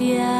puedo